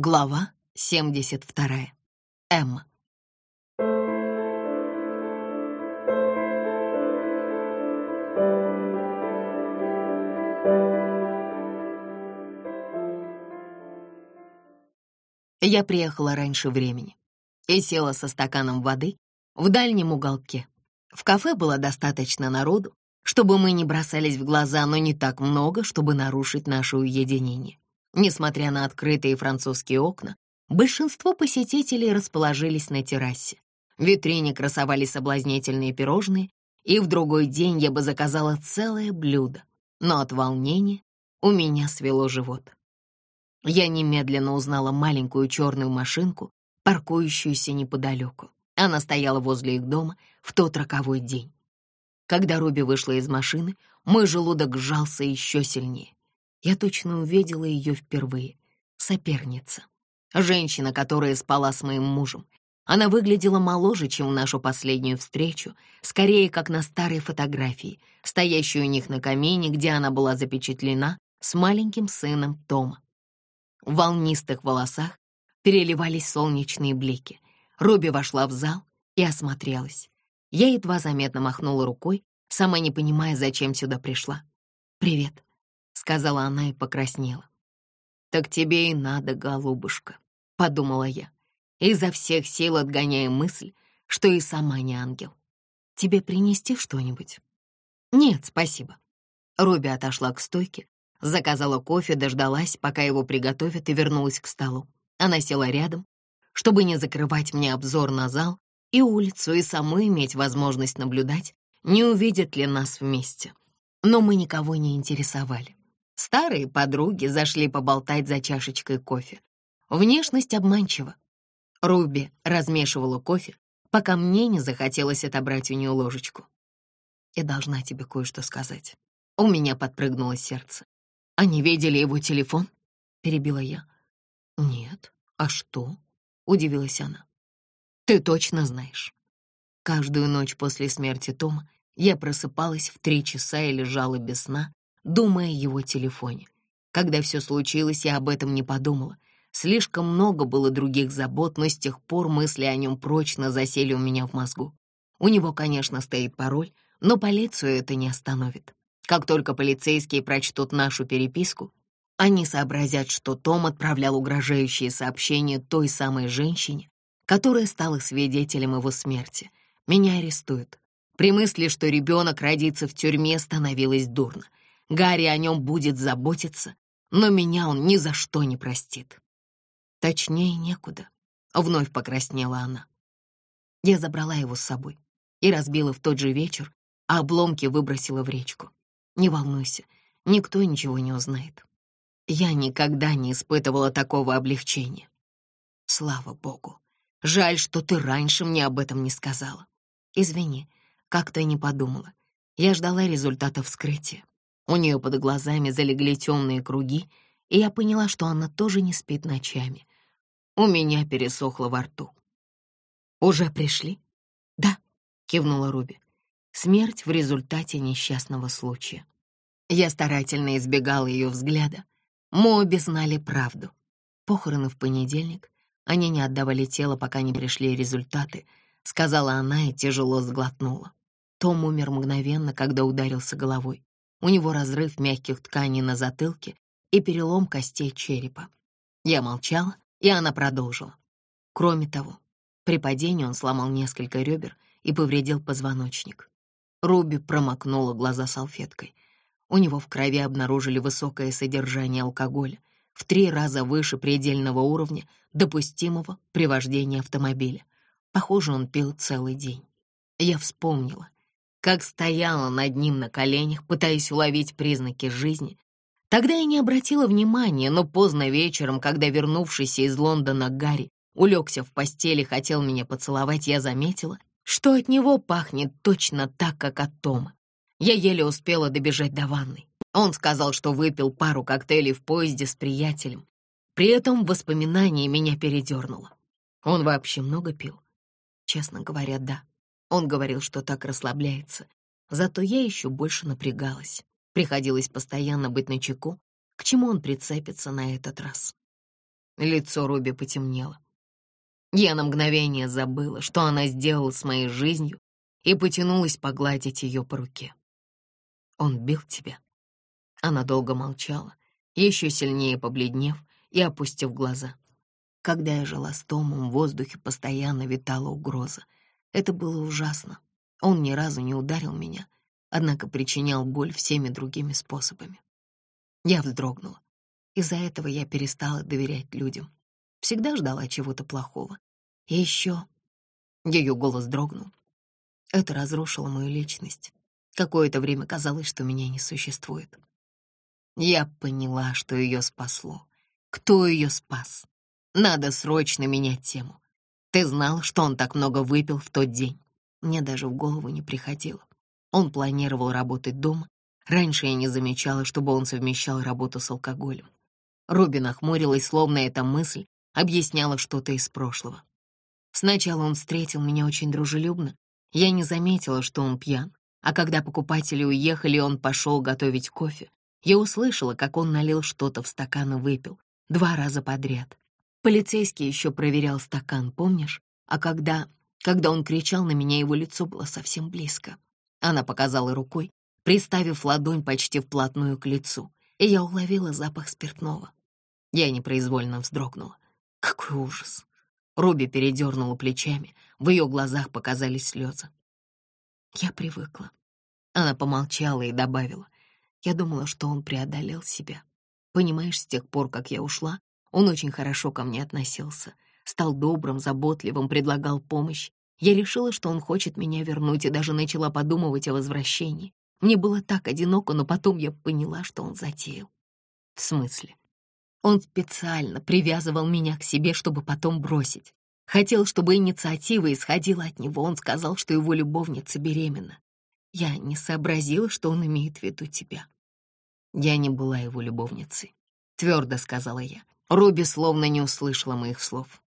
Глава 72. Эмма. Я приехала раньше времени и села со стаканом воды в дальнем уголке. В кафе было достаточно народу, чтобы мы не бросались в глаза, но не так много, чтобы нарушить наше уединение. Несмотря на открытые французские окна, большинство посетителей расположились на террасе. В витрине красовались соблазнительные пирожные, и в другой день я бы заказала целое блюдо, но от волнения у меня свело живот. Я немедленно узнала маленькую черную машинку, паркующуюся неподалеку. Она стояла возле их дома в тот роковой день. Когда Руби вышла из машины, мой желудок сжался еще сильнее. Я точно увидела ее впервые. Соперница. Женщина, которая спала с моим мужем. Она выглядела моложе, чем в нашу последнюю встречу, скорее, как на старой фотографии, стоящей у них на камине, где она была запечатлена с маленьким сыном Тома. В волнистых волосах переливались солнечные блики. Руби вошла в зал и осмотрелась. Я едва заметно махнула рукой, сама не понимая, зачем сюда пришла. «Привет», сказала она и покраснела. «Так тебе и надо, голубушка», — подумала я, изо всех сил отгоняя мысль, что и сама не ангел. «Тебе принести что-нибудь?» «Нет, спасибо». Руби отошла к стойке, заказала кофе, дождалась, пока его приготовят, и вернулась к столу. Она села рядом, чтобы не закрывать мне обзор на зал и улицу, и самой иметь возможность наблюдать, не увидят ли нас вместе. Но мы никого не интересовали. Старые подруги зашли поболтать за чашечкой кофе. Внешность обманчива. Руби размешивала кофе, пока мне не захотелось отобрать у нее ложечку. «Я должна тебе кое-что сказать». У меня подпрыгнуло сердце. «Они видели его телефон?» — перебила я. «Нет. А что?» — удивилась она. «Ты точно знаешь». Каждую ночь после смерти Тома я просыпалась в три часа и лежала без сна, думая о его телефоне. Когда все случилось, я об этом не подумала. Слишком много было других забот, но с тех пор мысли о нем прочно засели у меня в мозгу. У него, конечно, стоит пароль, но полицию это не остановит. Как только полицейские прочтут нашу переписку, они сообразят, что Том отправлял угрожающие сообщения той самой женщине, которая стала свидетелем его смерти. Меня арестуют. При мысли, что ребенок родится в тюрьме, становилось дурно. Гарри о нем будет заботиться, но меня он ни за что не простит. Точнее, некуда. Вновь покраснела она. Я забрала его с собой и разбила в тот же вечер, а обломки выбросила в речку. Не волнуйся, никто ничего не узнает. Я никогда не испытывала такого облегчения. Слава богу. Жаль, что ты раньше мне об этом не сказала. Извини, как-то не подумала. Я ждала результата вскрытия. У нее под глазами залегли темные круги, и я поняла, что она тоже не спит ночами. У меня пересохло во рту. «Уже пришли?» «Да», — кивнула Руби. «Смерть в результате несчастного случая». Я старательно избегала ее взгляда. Мы обе знали правду. Похороны в понедельник. Они не отдавали тело, пока не пришли результаты, сказала она и тяжело сглотнула. Том умер мгновенно, когда ударился головой. У него разрыв мягких тканей на затылке и перелом костей черепа. Я молчала, и она продолжила. Кроме того, при падении он сломал несколько ребер и повредил позвоночник. Руби промокнула глаза салфеткой. У него в крови обнаружили высокое содержание алкоголя, в три раза выше предельного уровня, допустимого при вождении автомобиля. Похоже, он пил целый день. Я вспомнила, как стояла над ним на коленях, пытаясь уловить признаки жизни. Тогда я не обратила внимания, но поздно вечером, когда вернувшийся из Лондона Гарри улегся в постели, хотел меня поцеловать, я заметила, что от него пахнет точно так, как от Тома. Я еле успела добежать до ванной. Он сказал, что выпил пару коктейлей в поезде с приятелем. При этом воспоминание меня передернуло. Он вообще много пил? Честно говоря, да. Он говорил, что так расслабляется. Зато я еще больше напрягалась. Приходилось постоянно быть начеку, к чему он прицепится на этот раз. Лицо Руби потемнело. Я на мгновение забыла, что она сделала с моей жизнью, и потянулась погладить ее по руке. «Он бил тебя?» Она долго молчала, еще сильнее побледнев и опустив глаза. Когда я жила с Томом, в воздухе постоянно витала угроза. Это было ужасно. Он ни разу не ударил меня, однако причинял боль всеми другими способами. Я вздрогнула. Из-за этого я перестала доверять людям. Всегда ждала чего-то плохого. И еще... Ее голос дрогнул. Это разрушило мою личность. Какое-то время казалось, что меня не существует. Я поняла, что ее спасло. Кто ее спас? Надо срочно менять тему. Ты знал, что он так много выпил в тот день? Мне даже в голову не приходило. Он планировал работать дома. Раньше я не замечала, чтобы он совмещал работу с алкоголем. Робин охмурилась, словно эта мысль объясняла что-то из прошлого. Сначала он встретил меня очень дружелюбно. Я не заметила, что он пьян. А когда покупатели уехали, он пошел готовить кофе. Я услышала, как он налил что-то в стакан и выпил. Два раза подряд. Полицейский еще проверял стакан, помнишь? А когда... Когда он кричал на меня, его лицо было совсем близко. Она показала рукой, приставив ладонь почти вплотную к лицу, и я уловила запах спиртного. Я непроизвольно вздрогнула. Какой ужас! Руби передернула плечами, в ее глазах показались слезы. Я привыкла. Она помолчала и добавила. Я думала, что он преодолел себя. Понимаешь, с тех пор, как я ушла, он очень хорошо ко мне относился. Стал добрым, заботливым, предлагал помощь. Я решила, что он хочет меня вернуть, и даже начала подумывать о возвращении. Мне было так одиноко, но потом я поняла, что он затеял. В смысле? Он специально привязывал меня к себе, чтобы потом бросить. Хотел, чтобы инициатива исходила от него. Он сказал, что его любовница беременна. Я не сообразила, что он имеет в виду тебя. Я не была его любовницей, твердо сказала я. Руби словно не услышала моих слов.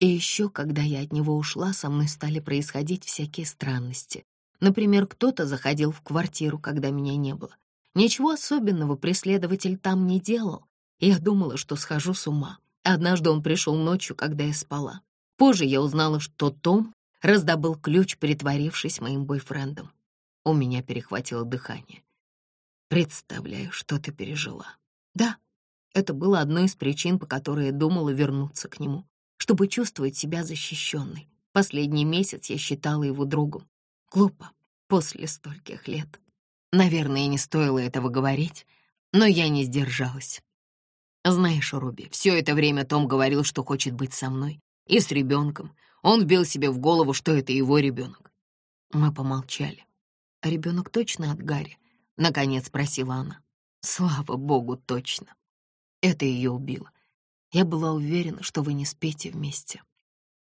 И еще, когда я от него ушла, со мной стали происходить всякие странности. Например, кто-то заходил в квартиру, когда меня не было. Ничего особенного преследователь там не делал, я думала, что схожу с ума. Однажды он пришел ночью, когда я спала. Позже я узнала, что Том раздобыл ключ, притворившись моим бойфрендом. У меня перехватило дыхание. Представляю, что ты пережила. Да, это было одной из причин, по которой я думала вернуться к нему, чтобы чувствовать себя защищенной. Последний месяц я считала его другом. Глупо, после стольких лет. Наверное, не стоило этого говорить, но я не сдержалась. Знаешь, Руби, все это время Том говорил, что хочет быть со мной и с ребенком. Он вбил себе в голову, что это его ребенок. Мы помолчали. «А ребенок точно от Гарри?» — наконец спросила она. «Слава богу, точно». Это ее убило. Я была уверена, что вы не спите вместе.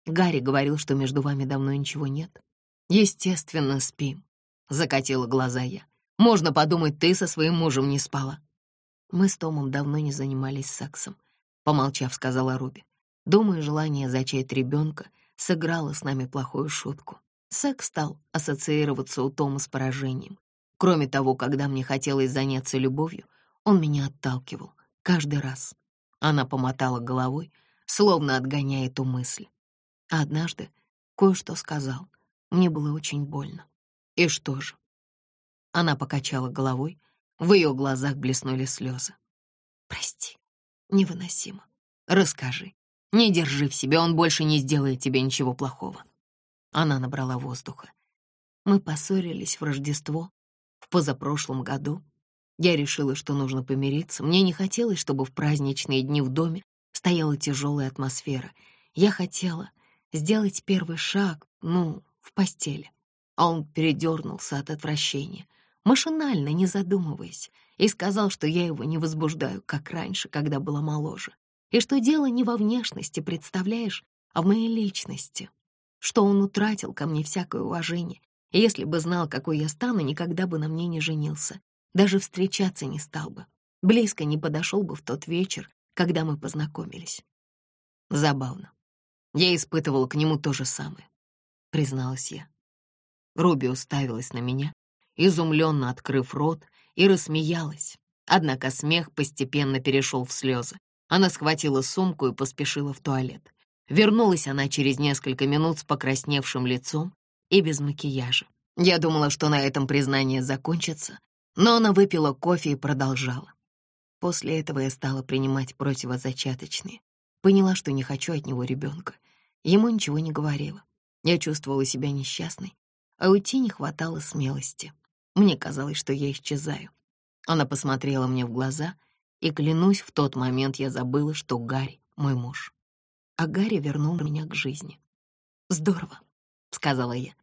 Гарри говорил, что между вами давно ничего нет. Естественно, спим. Закатила глаза я. Можно подумать, ты со своим мужем не спала. Мы с Томом давно не занимались сексом, помолчав, сказала Руби. Думаю, желание зачать ребенка сыграло с нами плохую шутку. Секс стал ассоциироваться у Тома с поражением. Кроме того, когда мне хотелось заняться любовью, он меня отталкивал. Каждый раз. Она помотала головой, словно отгоняя эту мысль. А однажды кое-что сказал. Мне было очень больно. И что же? Она покачала головой, в ее глазах блеснули слезы. «Прости, невыносимо. Расскажи. Не держи в себе, он больше не сделает тебе ничего плохого». Она набрала воздуха. Мы поссорились в Рождество в позапрошлом году. Я решила, что нужно помириться. Мне не хотелось, чтобы в праздничные дни в доме стояла тяжелая атмосфера. Я хотела сделать первый шаг, ну, в постели. А он передернулся от отвращения машинально, не задумываясь, и сказал, что я его не возбуждаю, как раньше, когда была моложе, и что дело не во внешности, представляешь, а в моей личности, что он утратил ко мне всякое уважение, и если бы знал, какой я стану, никогда бы на мне не женился, даже встречаться не стал бы, близко не подошел бы в тот вечер, когда мы познакомились. Забавно. Я испытывал к нему то же самое, призналась я. Руби уставилась на меня, изумленно открыв рот, и рассмеялась. Однако смех постепенно перешел в слезы. Она схватила сумку и поспешила в туалет. Вернулась она через несколько минут с покрасневшим лицом и без макияжа. Я думала, что на этом признание закончится, но она выпила кофе и продолжала. После этого я стала принимать противозачаточные. Поняла, что не хочу от него ребенка. Ему ничего не говорила. Я чувствовала себя несчастной, а уйти не хватало смелости. Мне казалось, что я исчезаю. Она посмотрела мне в глаза, и, клянусь, в тот момент я забыла, что Гарри — мой муж. А Гарри вернул меня к жизни. «Здорово», — сказала я.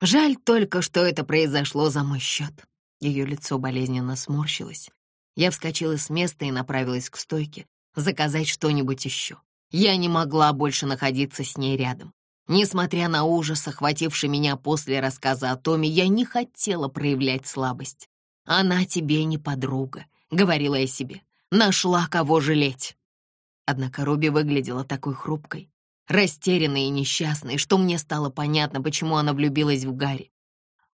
«Жаль только, что это произошло за мой счет». Ее лицо болезненно сморщилось. Я вскочила с места и направилась к стойке, заказать что-нибудь еще. Я не могла больше находиться с ней рядом. Несмотря на ужас, охвативший меня после рассказа о Томе, я не хотела проявлять слабость. «Она тебе не подруга», — говорила я себе. «Нашла кого жалеть». Однако Руби выглядела такой хрупкой, растерянной и несчастной, что мне стало понятно, почему она влюбилась в Гарри.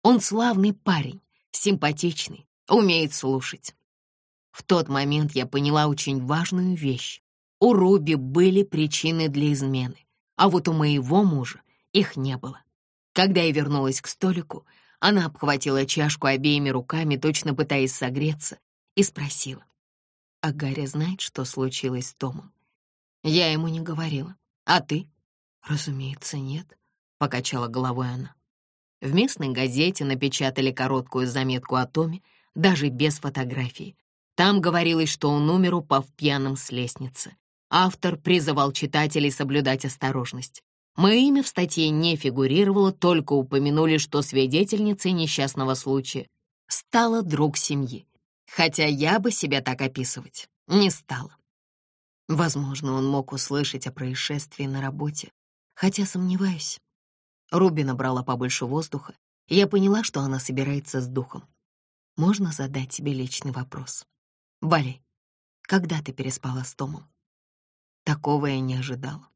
Он славный парень, симпатичный, умеет слушать. В тот момент я поняла очень важную вещь. У Руби были причины для измены а вот у моего мужа их не было. Когда я вернулась к столику, она обхватила чашку обеими руками, точно пытаясь согреться, и спросила. «А Гарри знает, что случилось с Томом?» Я ему не говорила. «А ты?» «Разумеется, нет», — покачала головой она. В местной газете напечатали короткую заметку о Томе, даже без фотографии. Там говорилось, что он умер, упав пьяным с лестницы. Автор призывал читателей соблюдать осторожность. Мое имя в статье не фигурировало, только упомянули, что свидетельницей несчастного случая стала друг семьи. Хотя я бы себя так описывать не стала. Возможно, он мог услышать о происшествии на работе, хотя сомневаюсь. Руби набрала побольше воздуха, и я поняла, что она собирается с духом. Можно задать тебе личный вопрос? Вали, когда ты переспала с Томом? Такого я не ожидала.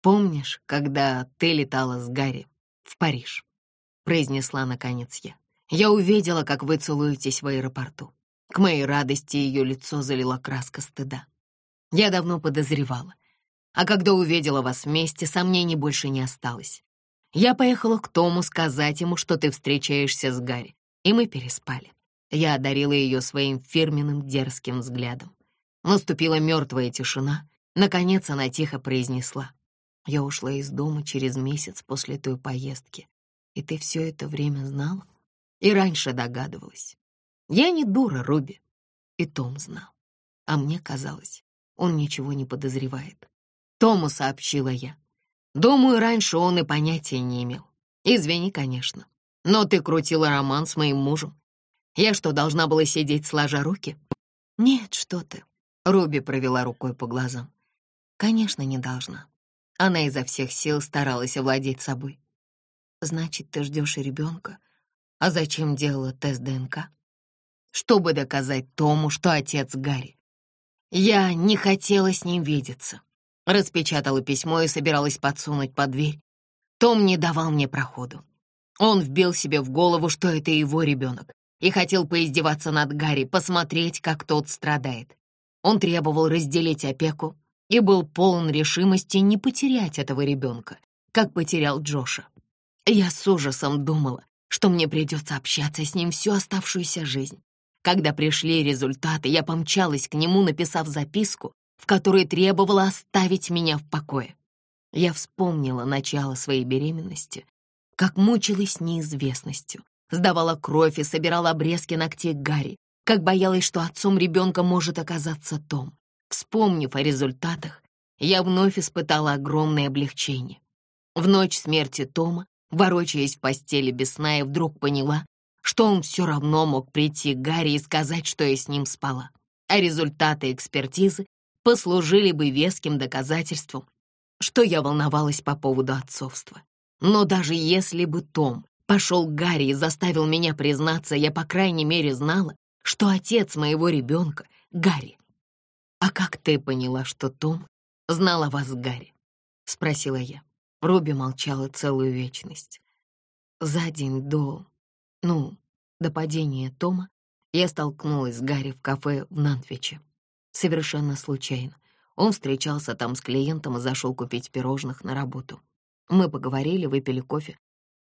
«Помнишь, когда ты летала с Гарри в Париж?» — произнесла наконец я. «Я увидела, как вы целуетесь в аэропорту. К моей радости ее лицо залила краска стыда. Я давно подозревала. А когда увидела вас вместе, сомнений больше не осталось. Я поехала к Тому сказать ему, что ты встречаешься с Гарри, и мы переспали. Я одарила ее своим фирменным дерзким взглядом. Наступила мертвая тишина, Наконец она тихо произнесла. «Я ушла из дома через месяц после той поездки. И ты все это время знал? И раньше догадывалась. Я не дура, Руби. И Том знал. А мне казалось, он ничего не подозревает. Тому сообщила я. Думаю, раньше он и понятия не имел. Извини, конечно. Но ты крутила роман с моим мужем. Я что, должна была сидеть сложа руки? Нет, что ты. Руби провела рукой по глазам. Конечно, не должна. Она изо всех сил старалась овладеть собой. Значит, ты ждешь ребенка? А зачем делала тест ДНК? Чтобы доказать Тому, что отец Гарри. Я не хотела с ним видеться. Распечатала письмо и собиралась подсунуть под дверь. Том не давал мне проходу. Он вбил себе в голову, что это его ребенок, и хотел поиздеваться над Гарри, посмотреть, как тот страдает. Он требовал разделить опеку, и был полон решимости не потерять этого ребенка, как потерял Джоша. Я с ужасом думала, что мне придется общаться с ним всю оставшуюся жизнь. Когда пришли результаты, я помчалась к нему, написав записку, в которой требовала оставить меня в покое. Я вспомнила начало своей беременности, как мучилась неизвестностью, сдавала кровь и собирала обрезки ногтей Гарри, как боялась, что отцом ребенка может оказаться Том. Вспомнив о результатах, я вновь испытала огромное облегчение. В ночь смерти Тома, ворочаясь в постели без сна, я вдруг поняла, что он все равно мог прийти к Гарри и сказать, что я с ним спала. А результаты экспертизы послужили бы веским доказательством, что я волновалась по поводу отцовства. Но даже если бы Том пошел к Гарри и заставил меня признаться, я, по крайней мере, знала, что отец моего ребенка — Гарри. «А как ты поняла, что Том знал о вас Гарри?» — спросила я. Руби молчала целую вечность. За день до... ну, до падения Тома я столкнулась с Гарри в кафе в Нантвиче. Совершенно случайно. Он встречался там с клиентом и зашел купить пирожных на работу. Мы поговорили, выпили кофе,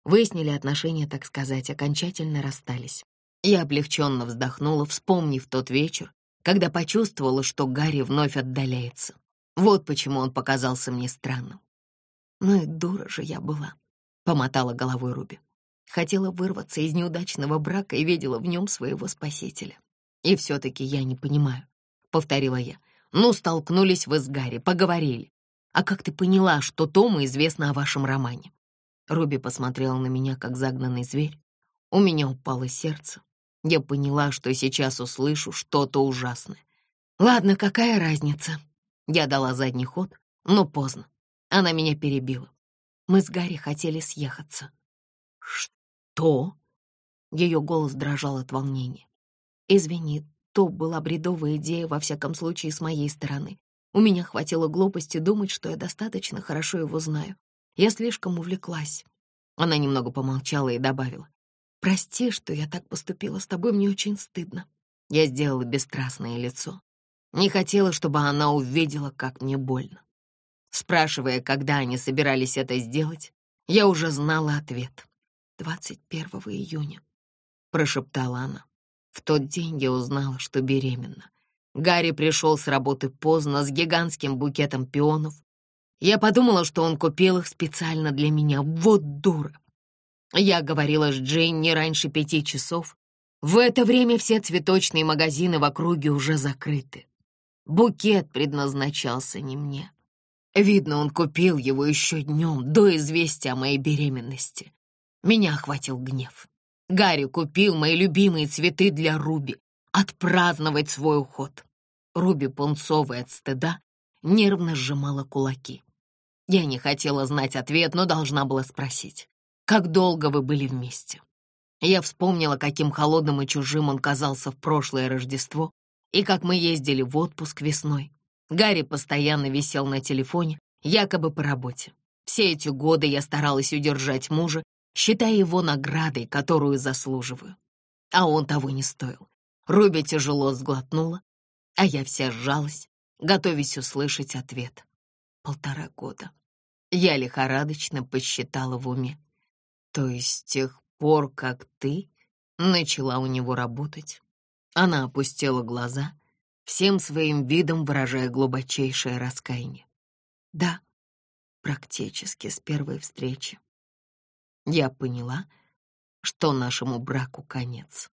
выяснили отношения, так сказать, окончательно расстались. Я облегченно вздохнула, вспомнив тот вечер, когда почувствовала, что Гарри вновь отдаляется. Вот почему он показался мне странным. «Ну и дура же я была», — помотала головой Руби. Хотела вырваться из неудачного брака и видела в нем своего спасителя. «И все-таки я не понимаю», — повторила я. «Ну, столкнулись вы с Гарри, поговорили. А как ты поняла, что Тому известно о вашем романе?» Руби посмотрела на меня, как загнанный зверь. У меня упало сердце. Я поняла, что сейчас услышу что-то ужасное. «Ладно, какая разница?» Я дала задний ход, но поздно. Она меня перебила. Мы с Гарри хотели съехаться. «Что?» Ее голос дрожал от волнения. «Извини, то была бредовая идея, во всяком случае, с моей стороны. У меня хватило глупости думать, что я достаточно хорошо его знаю. Я слишком увлеклась». Она немного помолчала и добавила. «Прости, что я так поступила с тобой, мне очень стыдно». Я сделала бесстрастное лицо. Не хотела, чтобы она увидела, как мне больно. Спрашивая, когда они собирались это сделать, я уже знала ответ. «21 июня», — прошептала она. В тот день я узнала, что беременна. Гарри пришел с работы поздно, с гигантским букетом пионов. Я подумала, что он купил их специально для меня. Вот дура. Я говорила с Джейн не раньше пяти часов. В это время все цветочные магазины в округе уже закрыты. Букет предназначался не мне. Видно, он купил его еще днем, до известия о моей беременности. Меня охватил гнев. Гарри купил мои любимые цветы для Руби, отпраздновать свой уход. Руби, пунцовая от стыда, нервно сжимала кулаки. Я не хотела знать ответ, но должна была спросить, как долго вы были вместе? Я вспомнила, каким холодным и чужим он казался в прошлое Рождество, и как мы ездили в отпуск весной. Гарри постоянно висел на телефоне, якобы по работе. Все эти годы я старалась удержать мужа, считая его наградой, которую заслуживаю. А он того не стоил. Руби тяжело сглотнула, а я вся сжалась, готовясь услышать ответ. Полтора года. Я лихорадочно посчитала в уме. То есть с тех пор, как ты начала у него работать, она опустила глаза, всем своим видом выражая глубочайшее раскаяние. Да, практически с первой встречи. Я поняла, что нашему браку конец.